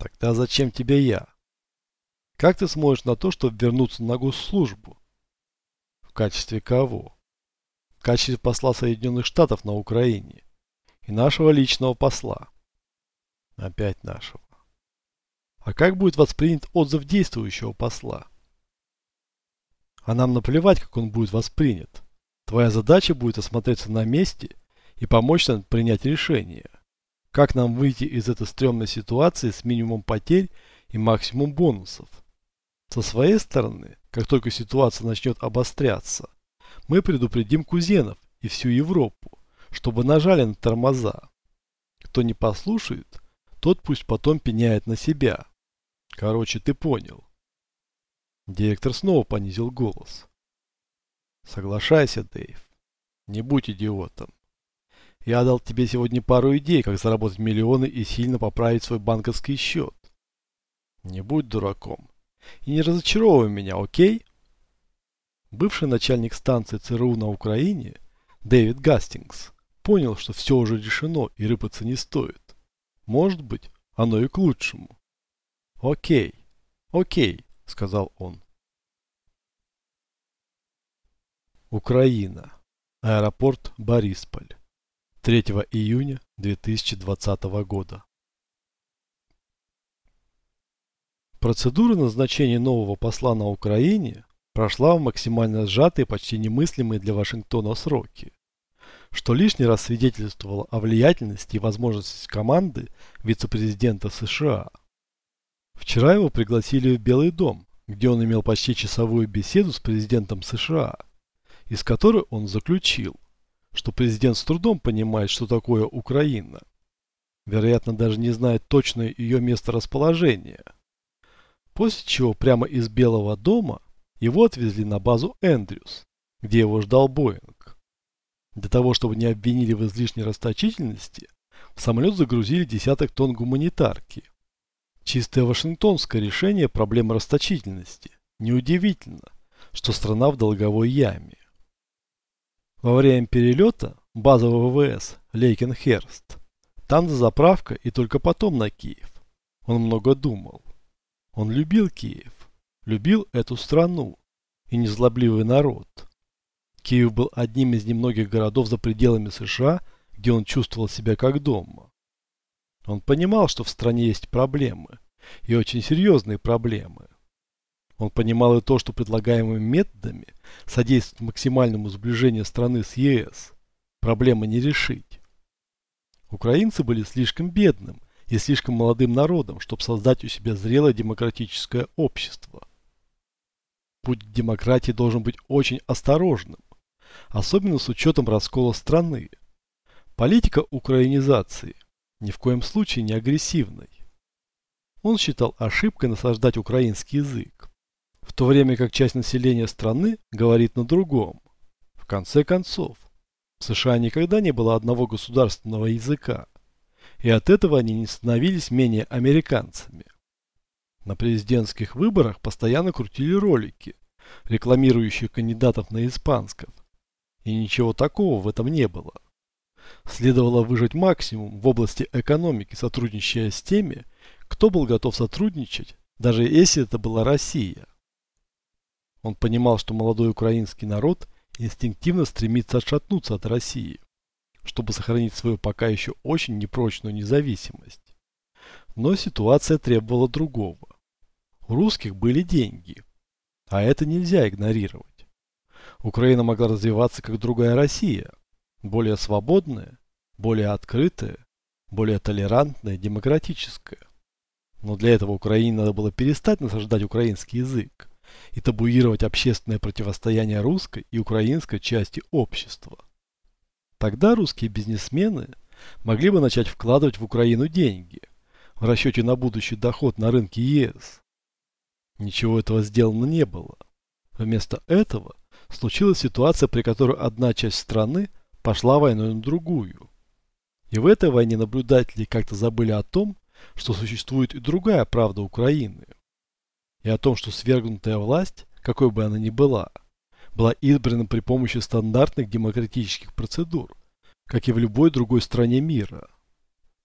Тогда зачем тебе я? Как ты сможешь на то, чтобы вернуться на госслужбу? В качестве кого? В качестве посла Соединенных Штатов на Украине и нашего личного посла. Опять нашего. А как будет воспринят отзыв действующего посла? А нам наплевать, как он будет воспринят. Твоя задача будет осмотреться на месте и помочь нам принять решение. Как нам выйти из этой стрёмной ситуации с минимумом потерь и максимум бонусов? Со своей стороны, как только ситуация начнет обостряться, мы предупредим кузенов и всю Европу, чтобы нажали на тормоза. Кто не послушает, тот пусть потом пеняет на себя. Короче, ты понял. Директор снова понизил голос. Соглашайся, Дэйв. Не будь идиотом. Я дал тебе сегодня пару идей, как заработать миллионы и сильно поправить свой банковский счет. Не будь дураком. И не разочаровывай меня, окей? Бывший начальник станции ЦРУ на Украине, Дэвид Гастингс, понял, что все уже решено и рыпаться не стоит. Может быть, оно и к лучшему. Окей, окей, сказал он. Украина. Аэропорт Борисполь. 3 июня 2020 года. Процедура назначения нового посла на Украине прошла в максимально сжатые, почти немыслимые для Вашингтона сроки, что лишний раз свидетельствовало о влиятельности и возможности команды вице-президента США. Вчера его пригласили в Белый дом, где он имел почти часовую беседу с президентом США, из которой он заключил, что президент с трудом понимает, что такое Украина. Вероятно, даже не знает точное ее месторасположение. После чего прямо из Белого дома его отвезли на базу Эндрюс, где его ждал Боинг. Для того, чтобы не обвинили в излишней расточительности, в самолет загрузили десяток тонн гуманитарки. Чистое вашингтонское решение проблемы расточительности. Неудивительно, что страна в долговой яме. Во время перелета база ВВС Лейкенхерст. Там дозаправка и только потом на Киев. Он много думал. Он любил Киев. Любил эту страну и незлобливый народ. Киев был одним из немногих городов за пределами США, где он чувствовал себя как дома. Он понимал, что в стране есть проблемы, и очень серьезные проблемы. Он понимал и то, что предлагаемыми методами содействует максимальному сближению страны с ЕС. Проблемы не решить. Украинцы были слишком бедным и слишком молодым народом, чтобы создать у себя зрелое демократическое общество. Путь к демократии должен быть очень осторожным, особенно с учетом раскола страны. Политика украинизации ни в коем случае не агрессивной. Он считал ошибкой насаждать украинский язык в то время как часть населения страны говорит на другом. В конце концов, в США никогда не было одного государственного языка, и от этого они не становились менее американцами. На президентских выборах постоянно крутили ролики, рекламирующие кандидатов на испанском, и ничего такого в этом не было. Следовало выжать максимум в области экономики, сотрудничая с теми, кто был готов сотрудничать, даже если это была Россия. Он понимал, что молодой украинский народ инстинктивно стремится отшатнуться от России, чтобы сохранить свою пока еще очень непрочную независимость. Но ситуация требовала другого. У русских были деньги, а это нельзя игнорировать. Украина могла развиваться как другая Россия, более свободная, более открытая, более толерантная, демократическая. Но для этого Украине надо было перестать насаждать украинский язык и табуировать общественное противостояние русской и украинской части общества. Тогда русские бизнесмены могли бы начать вкладывать в Украину деньги в расчете на будущий доход на рынке ЕС. Ничего этого сделано не было. Вместо этого случилась ситуация, при которой одна часть страны пошла войной на другую. И в этой войне наблюдатели как-то забыли о том, что существует и другая правда Украины – и о том, что свергнутая власть, какой бы она ни была, была избрана при помощи стандартных демократических процедур, как и в любой другой стране мира.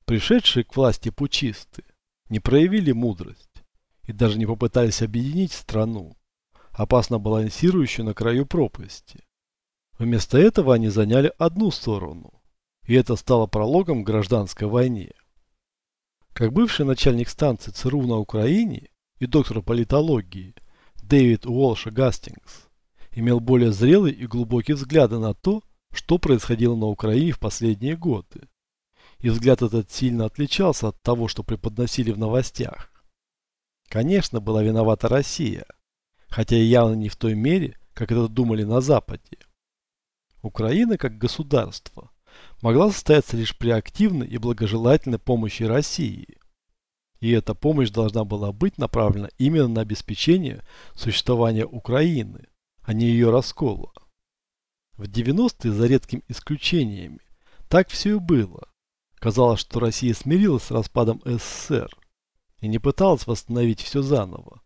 Пришедшие к власти пучисты не проявили мудрость и даже не попытались объединить страну, опасно балансирующую на краю пропасти. Вместо этого они заняли одну сторону, и это стало прологом к гражданской войне. Как бывший начальник станции ЦРУ на Украине и доктор политологии Дэвид Уолша Гастингс имел более зрелый и глубокий взгляды на то, что происходило на Украине в последние годы. И взгляд этот сильно отличался от того, что преподносили в новостях. Конечно, была виновата Россия, хотя и явно не в той мере, как это думали на Западе. Украина, как государство, могла состояться лишь при активной и благожелательной помощи России. И эта помощь должна была быть направлена именно на обеспечение существования Украины, а не ее раскола. В 90-е, за редкими исключениями, так все и было. Казалось, что Россия смирилась с распадом СССР и не пыталась восстановить все заново.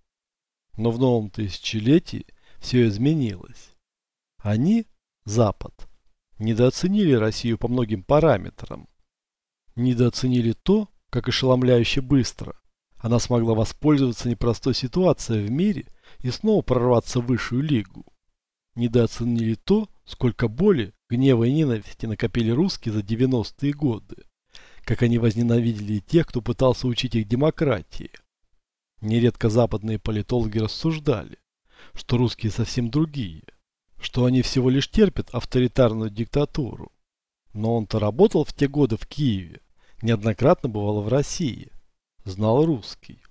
Но в новом тысячелетии все изменилось. Они, Запад, недооценили Россию по многим параметрам. Недооценили то, как ошеломляюще быстро она смогла воспользоваться непростой ситуацией в мире и снова прорваться в высшую лигу. Недооценили то, сколько боли, гнева и ненависти накопили русские за 90-е годы. Как они возненавидели тех, кто пытался учить их демократии. Нередко западные политологи рассуждали, что русские совсем другие, что они всего лишь терпят авторитарную диктатуру. Но он-то работал в те годы в Киеве, неоднократно бывал в России, знал русский.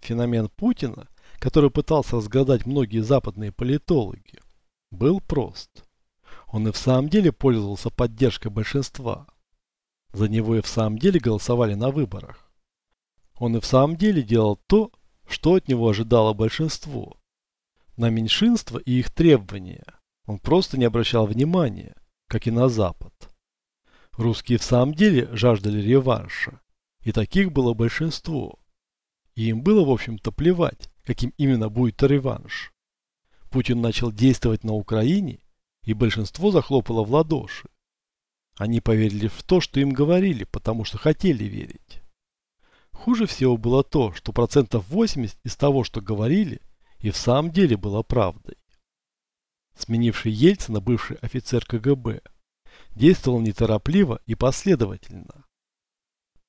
Феномен Путина, который пытался разгадать многие западные политологи, был прост. Он и в самом деле пользовался поддержкой большинства. За него и в самом деле голосовали на выборах. Он и в самом деле делал то, что от него ожидало большинство. На меньшинство и их требования он просто не обращал внимания, как и на Запад. Русские в самом деле жаждали реванша, и таких было большинство. И им было, в общем-то, плевать, каким именно будет реванш. Путин начал действовать на Украине, и большинство захлопало в ладоши. Они поверили в то, что им говорили, потому что хотели верить. Хуже всего было то, что процентов 80 из того, что говорили, и в самом деле было правдой. Сменивший Ельцина бывший офицер КГБ действовал неторопливо и последовательно.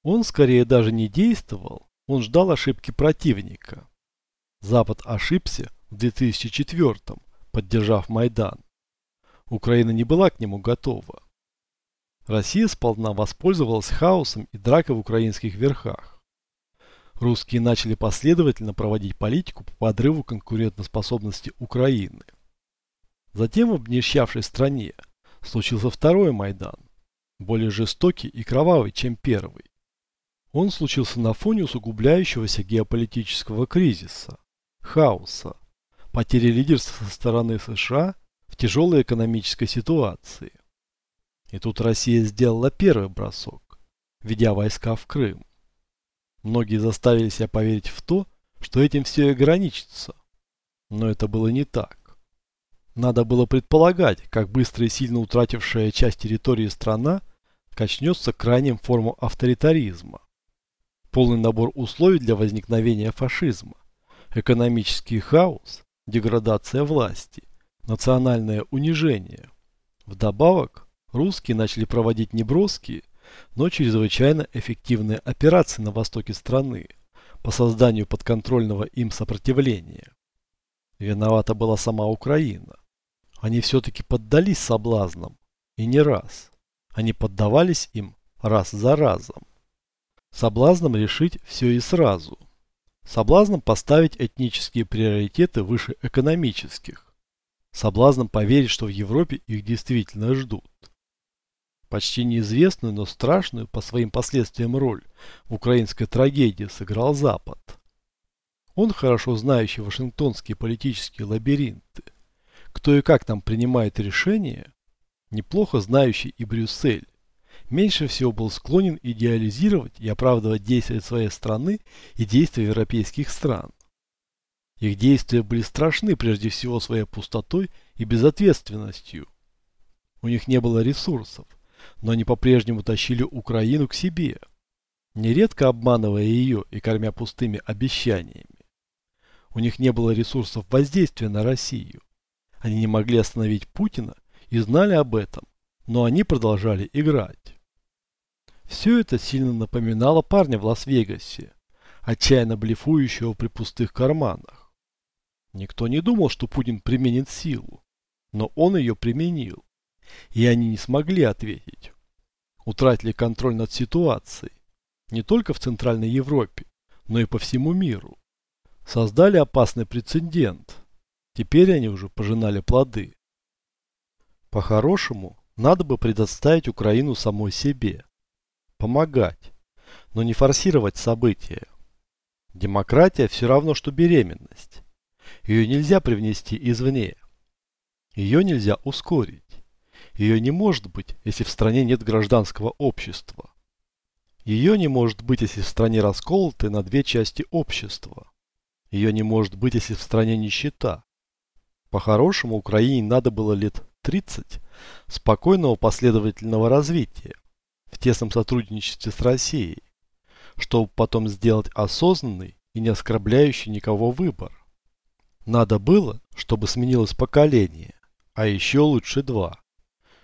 Он скорее даже не действовал, он ждал ошибки противника. Запад ошибся в 2004 поддержав Майдан. Украина не была к нему готова. Россия сполна воспользовалась хаосом и дракой в украинских верхах. Русские начали последовательно проводить политику по подрыву конкурентоспособности Украины. Затем в обнищавшей стране случился второй Майдан, более жестокий и кровавый, чем первый. Он случился на фоне усугубляющегося геополитического кризиса, хаоса, потери лидерства со стороны США в тяжелой экономической ситуации. И тут Россия сделала первый бросок, ведя войска в Крым. Многие заставили себя поверить в то, что этим все и ограничится. Но это было не так. Надо было предполагать, как быстро и сильно утратившая часть территории страна качнется к крайним формам авторитаризма. Полный набор условий для возникновения фашизма. Экономический хаос, деградация власти, национальное унижение. Вдобавок, русские начали проводить неброские, но чрезвычайно эффективные операции на востоке страны по созданию подконтрольного им сопротивления. Виновата была сама Украина. Они все-таки поддались соблазнам, и не раз. Они поддавались им раз за разом. Соблазном решить все и сразу. Соблазном поставить этнические приоритеты выше экономических соблазном поверить, что в Европе их действительно ждут. Почти неизвестную, но страшную по своим последствиям роль в украинской трагедии сыграл Запад. Он, хорошо знающий вашингтонские политические лабиринты, кто и как там принимает решения, неплохо знающий и Брюссель, меньше всего был склонен идеализировать и оправдывать действия своей страны и действия европейских стран. Их действия были страшны прежде всего своей пустотой и безответственностью. У них не было ресурсов, но они по-прежнему тащили Украину к себе. нередко обманывая ее и кормя пустыми обещаниями. У них не было ресурсов воздействия на Россию. Они не могли остановить Путина и знали об этом, но они продолжали играть. Все это сильно напоминало парня в Лас-Вегасе, отчаянно блефующего при пустых карманах. Никто не думал, что Путин применит силу, но он ее применил, и они не смогли ответить. Утратили контроль над ситуацией, не только в Центральной Европе, но и по всему миру. Создали опасный прецедент. Теперь они уже пожинали плоды. По-хорошему, надо бы предоставить Украину самой себе. Помогать, но не форсировать события. Демократия все равно, что беременность. Ее нельзя привнести извне. Ее нельзя ускорить. Ее не может быть, если в стране нет гражданского общества. Ее не может быть, если в стране расколоты на две части общества. Ее не может быть, если в стране нищета. По-хорошему, Украине надо было лет 30 спокойного последовательного развития в тесном сотрудничестве с Россией, чтобы потом сделать осознанный и не оскорбляющий никого выбор. Надо было, чтобы сменилось поколение, а еще лучше два,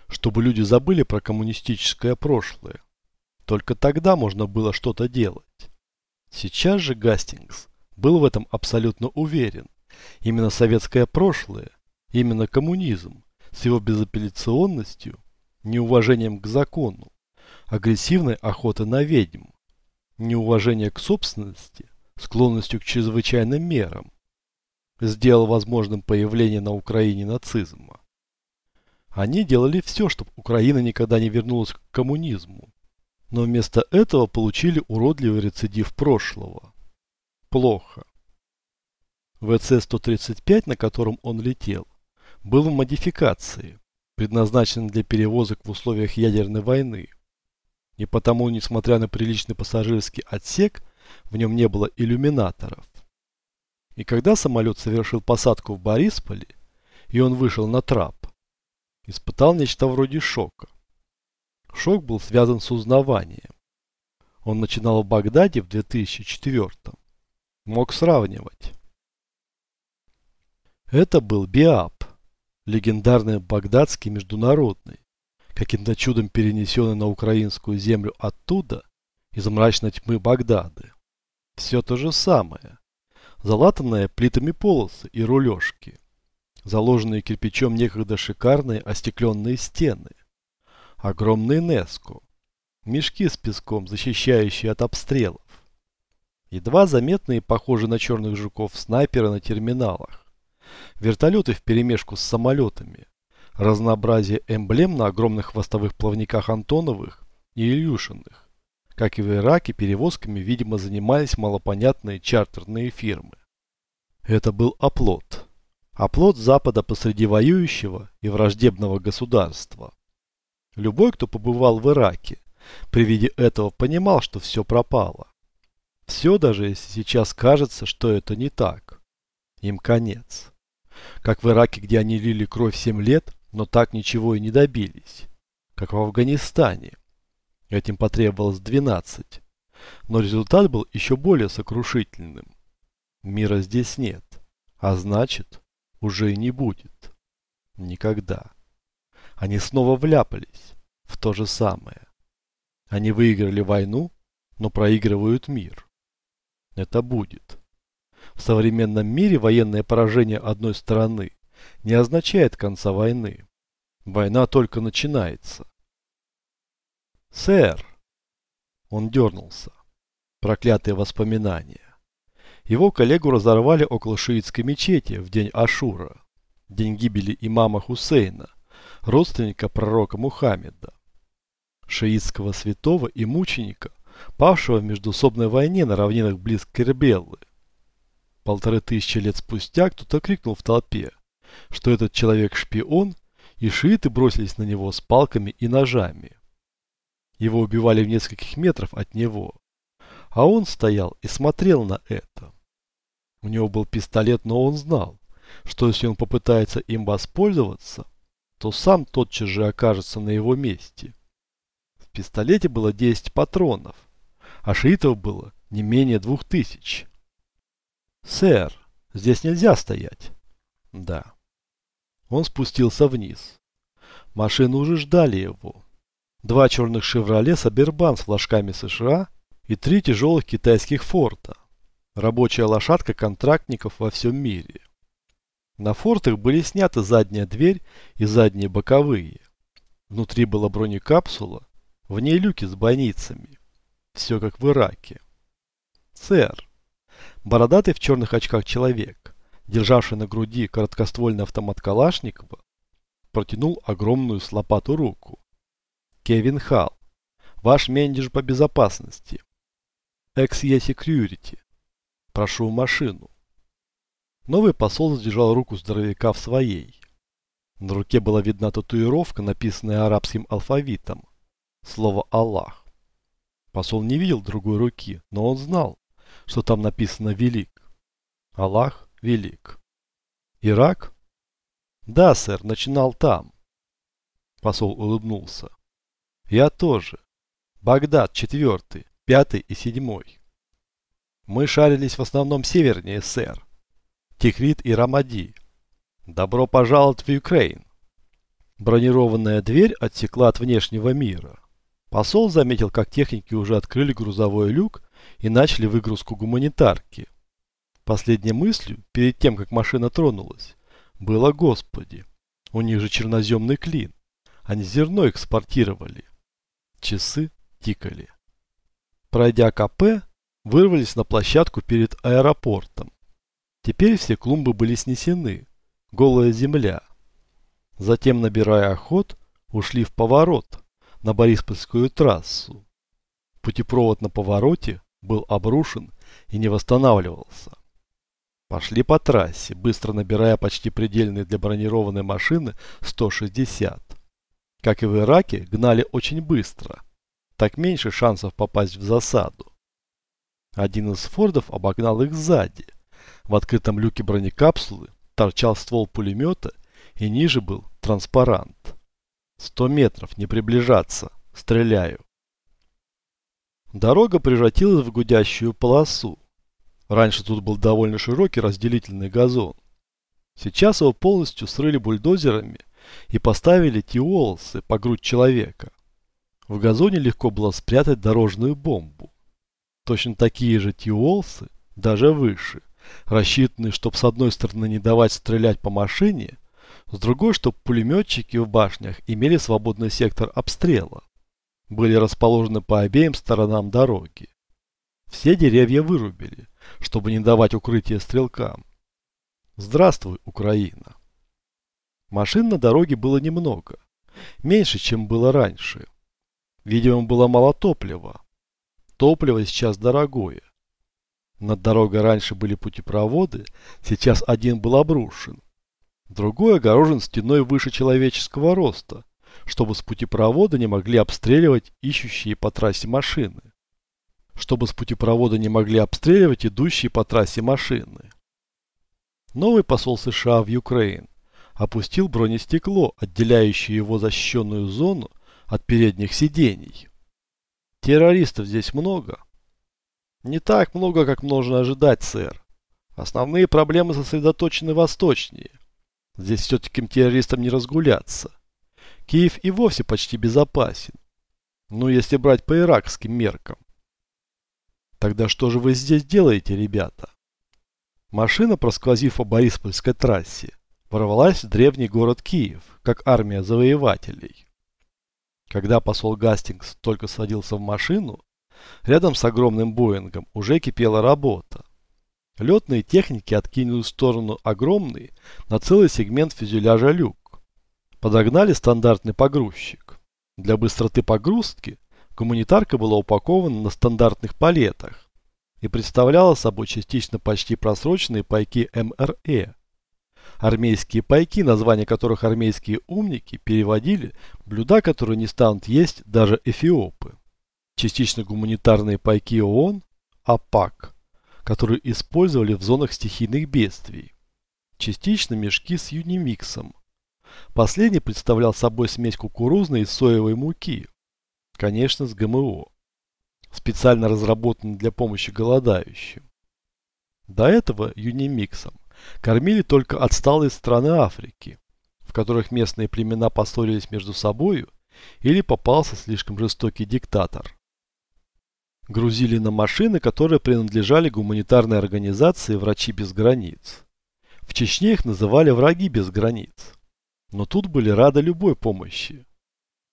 чтобы люди забыли про коммунистическое прошлое. Только тогда можно было что-то делать. Сейчас же Гастингс был в этом абсолютно уверен. Именно советское прошлое, именно коммунизм с его безапелляционностью, неуважением к закону, агрессивной охотой на ведьм, неуважение к собственности, склонностью к чрезвычайным мерам, сделал возможным появление на Украине нацизма. Они делали все, чтобы Украина никогда не вернулась к коммунизму, но вместо этого получили уродливый рецидив прошлого. Плохо. ВЦ-135, на котором он летел, был в модификации, предназначен для перевозок в условиях ядерной войны. И потому, несмотря на приличный пассажирский отсек, в нем не было иллюминаторов. И когда самолет совершил посадку в Борисполе, и он вышел на трап, испытал нечто вроде шока. Шок был связан с узнаванием. Он начинал в Багдаде в 2004 -м. Мог сравнивать. Это был БИАП, легендарный багдадский международный, каким-то чудом перенесенный на украинскую землю оттуда, из мрачной тьмы Багдады. Все то же самое. Залатанные плитами полосы и рулежки. Заложенные кирпичом некогда шикарные остекленные стены. Огромный Неску. Мешки с песком, защищающие от обстрелов. Едва заметные, похожие на черных жуков, снайперы на терминалах. Вертолеты вперемешку с самолетами. Разнообразие эмблем на огромных хвостовых плавниках Антоновых и Илюшиных. Как и в Ираке, перевозками, видимо, занимались малопонятные чартерные фирмы. Это был оплот. Оплот Запада посреди воюющего и враждебного государства. Любой, кто побывал в Ираке, при виде этого понимал, что все пропало. Все, даже если сейчас кажется, что это не так. Им конец. Как в Ираке, где они лили кровь 7 лет, но так ничего и не добились. Как в Афганистане. Этим потребовалось 12. Но результат был еще более сокрушительным. Мира здесь нет. А значит, уже и не будет. Никогда. Они снова вляпались в то же самое. Они выиграли войну, но проигрывают мир. Это будет. В современном мире военное поражение одной стороны не означает конца войны. Война только начинается. «Сэр!» Он дернулся. Проклятые воспоминания. Его коллегу разорвали около шиитской мечети в день Ашура, день гибели имама Хусейна, родственника пророка Мухаммеда, шиитского святого и мученика, павшего в междусобной войне на равнинах близ Кербеллы. Полторы тысячи лет спустя кто-то крикнул в толпе, что этот человек шпион, и шииты бросились на него с палками и ножами. Его убивали в нескольких метрах от него, а он стоял и смотрел на это. У него был пистолет, но он знал, что если он попытается им воспользоваться, то сам тотчас же окажется на его месте. В пистолете было 10 патронов, а шиитов было не менее двух тысяч. «Сэр, здесь нельзя стоять». «Да». Он спустился вниз. Машины уже ждали его. Два черных «Шевроле» Сабербан с флажками США и три тяжелых китайских «Форта». Рабочая лошадка контрактников во всем мире. На «Фортах» были сняты задняя дверь и задние боковые. Внутри была бронекапсула, в ней люки с бойницами. Все как в Ираке. «Сэр!» Бородатый в черных очках человек, державший на груди короткоствольный автомат Калашникова, протянул огромную с лопату руку. «Кевин Халл, ваш менеджер по безопасности. XE Security. Прошу машину». Новый посол задержал руку здоровяка в своей. На руке была видна татуировка, написанная арабским алфавитом. Слово «Аллах». Посол не видел другой руки, но он знал, что там написано «Велик». Аллах велик. Ирак? Да, сэр, начинал там. Посол улыбнулся. Я тоже. Багдад, четвертый, пятый и седьмой. Мы шарились в основном севернее, сэр. Тихрит и Рамади. Добро пожаловать в Украин. Бронированная дверь отсекла от внешнего мира. Посол заметил, как техники уже открыли грузовой люк и начали выгрузку гуманитарки. Последней мыслью, перед тем, как машина тронулась, было «Господи, у них же черноземный клин, они зерно экспортировали». Часы тикали. Пройдя КП, вырвались на площадку перед аэропортом. Теперь все клумбы были снесены, голая земля. Затем, набирая ход, ушли в поворот на Бориспольскую трассу. Путепровод на повороте был обрушен и не восстанавливался. Пошли по трассе, быстро набирая почти предельные для бронированной машины 160. Как и в Ираке, гнали очень быстро. Так меньше шансов попасть в засаду. Один из фордов обогнал их сзади. В открытом люке бронекапсулы торчал ствол пулемета и ниже был транспарант. Сто метров, не приближаться. Стреляю. Дорога превратилась в гудящую полосу. Раньше тут был довольно широкий разделительный газон. Сейчас его полностью срыли бульдозерами и поставили тиолосы по грудь человека. В газоне легко было спрятать дорожную бомбу. Точно такие же тиолсы, даже выше, рассчитанные, чтобы с одной стороны не давать стрелять по машине, с другой, чтобы пулеметчики в башнях имели свободный сектор обстрела были расположены по обеим сторонам дороги. Все деревья вырубили, чтобы не давать укрытия стрелкам. Здравствуй, Украина! Машин на дороге было немного, меньше, чем было раньше. Видимо, было мало топлива. Топливо сейчас дорогое. Над дорогой раньше были путепроводы, сейчас один был обрушен. Другой огорожен стеной выше человеческого роста, чтобы с путепровода не могли обстреливать ищущие по трассе машины. Чтобы с путепровода не могли обстреливать идущие по трассе машины. Новый посол США в Украин опустил бронестекло, отделяющее его защищенную зону от передних сидений. Террористов здесь много? Не так много, как можно ожидать, сэр. Основные проблемы сосредоточены восточнее. Здесь все-таки террористам не разгуляться. Киев и вовсе почти безопасен. Ну, если брать по иракским меркам. Тогда что же вы здесь делаете, ребята? Машина, просквозив по Бориспольской трассе, ворвалась в древний город Киев, как армия завоевателей. Когда посол Гастингс только садился в машину, рядом с огромным Боингом уже кипела работа. Летные техники откинули в сторону огромный на целый сегмент фюзеляжа люк. Подогнали стандартный погрузчик. Для быстроты погрузки гуманитарка была упакована на стандартных палетах и представляла собой частично почти просроченные пайки МРЭ. Армейские пайки, названия которых армейские умники переводили блюда, которые не станут есть даже эфиопы. Частично гуманитарные пайки ООН, АПАК, которые использовали в зонах стихийных бедствий. Частично мешки с юнимиксом, Последний представлял собой смесь кукурузной и соевой муки. Конечно, с ГМО. специально разработанный для помощи голодающим. До этого юнимиксом кормили только отсталые страны Африки, в которых местные племена поссорились между собою или попался слишком жестокий диктатор. Грузили на машины, которые принадлежали гуманитарной организации «Врачи без границ». В Чечне их называли «Враги без границ». Но тут были рады любой помощи.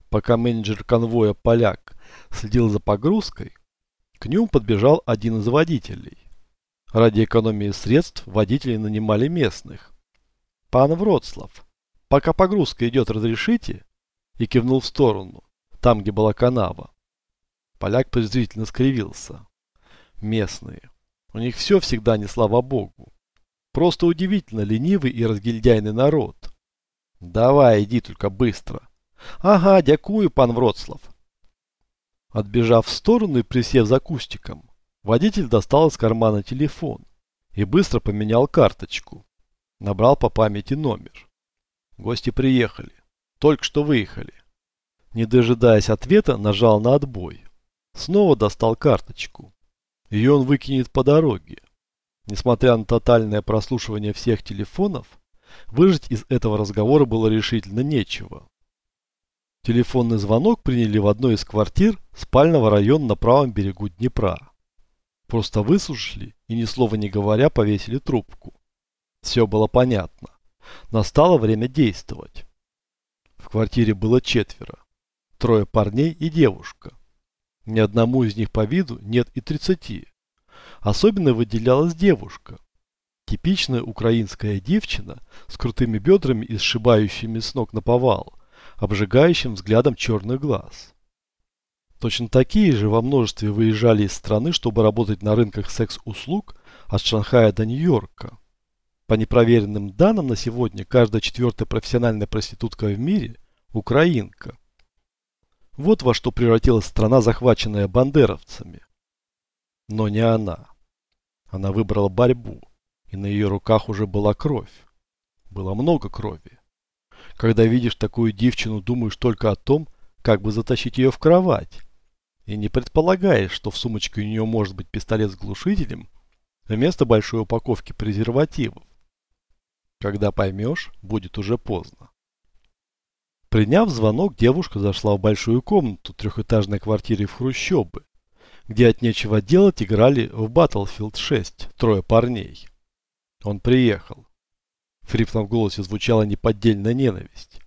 Пока менеджер конвоя «Поляк» следил за погрузкой, к нему подбежал один из водителей. Ради экономии средств водители нанимали местных. «Пан Вроцлав, пока погрузка идет, разрешите?» И кивнул в сторону, там, где была канава. Поляк презрительно скривился. Местные. У них все всегда не слава богу. Просто удивительно ленивый и разгильдяйный народ. Давай, иди только быстро. Ага, дякую, пан Вроцлав. Отбежав в сторону и присев за кустиком, водитель достал из кармана телефон и быстро поменял карточку. Набрал по памяти номер. Гости приехали. Только что выехали. Не дожидаясь ответа, нажал на отбой. Снова достал карточку. Ее он выкинет по дороге. Несмотря на тотальное прослушивание всех телефонов, выжить из этого разговора было решительно нечего. Телефонный звонок приняли в одной из квартир спального района на правом берегу Днепра. Просто выслушали и ни слова не говоря повесили трубку. Все было понятно. Настало время действовать. В квартире было четверо. Трое парней и девушка. Ни одному из них по виду нет и тридцати. Особенно выделялась девушка. Типичная украинская девчина с крутыми бедрами и сшибающими с ног на повал, обжигающим взглядом черных глаз. Точно такие же во множестве выезжали из страны, чтобы работать на рынках секс-услуг от Шанхая до Нью-Йорка. По непроверенным данным на сегодня каждая четвертая профессиональная проститутка в мире – украинка. Вот во что превратилась страна, захваченная бандеровцами. Но не она. Она выбрала борьбу, и на ее руках уже была кровь. Было много крови. Когда видишь такую девчину, думаешь только о том, как бы затащить ее в кровать. И не предполагаешь, что в сумочке у нее может быть пистолет с глушителем вместо большой упаковки презервативов. Когда поймешь, будет уже поздно. Приняв звонок, девушка зашла в большую комнату трехэтажной квартиры в Хрущебы, где от нечего делать играли в Battlefield 6 трое парней. Он приехал. В хриплом голосе звучала неподдельная ненависть.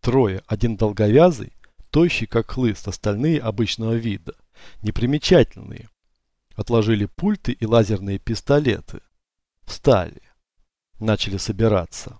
Трое, один долговязый, тощий как хлыст, остальные обычного вида, непримечательные. Отложили пульты и лазерные пистолеты. Встали. Начали собираться.